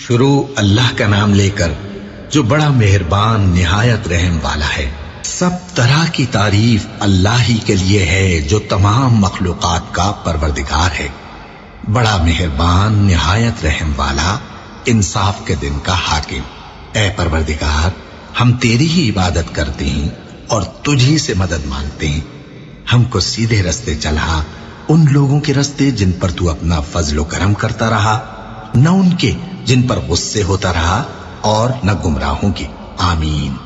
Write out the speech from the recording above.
شروع اللہ کا نام لے کر جو بڑا مہربان، نہایت رحم والا ہے۔ سب طرح کی تعریف اللہ ہی کے لیے ہے جو تمام مخلوقات کا پروردگار ہے۔ بڑا مہربان، نہایت رحم والا، انصاف کے دن کا حاکم۔ اے پروردگار، ہم تیری ہی عبادت کرتے ہیں اور تجھی سے مدد مانگتے ہیں۔ ہم کو سیدھے رستے چلا ان لوگوں کے رستے جن پر تو اپنا فضل و کرم کرتا رہا۔ نہ ان کے جن پر غصے ہوتا رہا اور نہ گمراہوں کے۔ آمین۔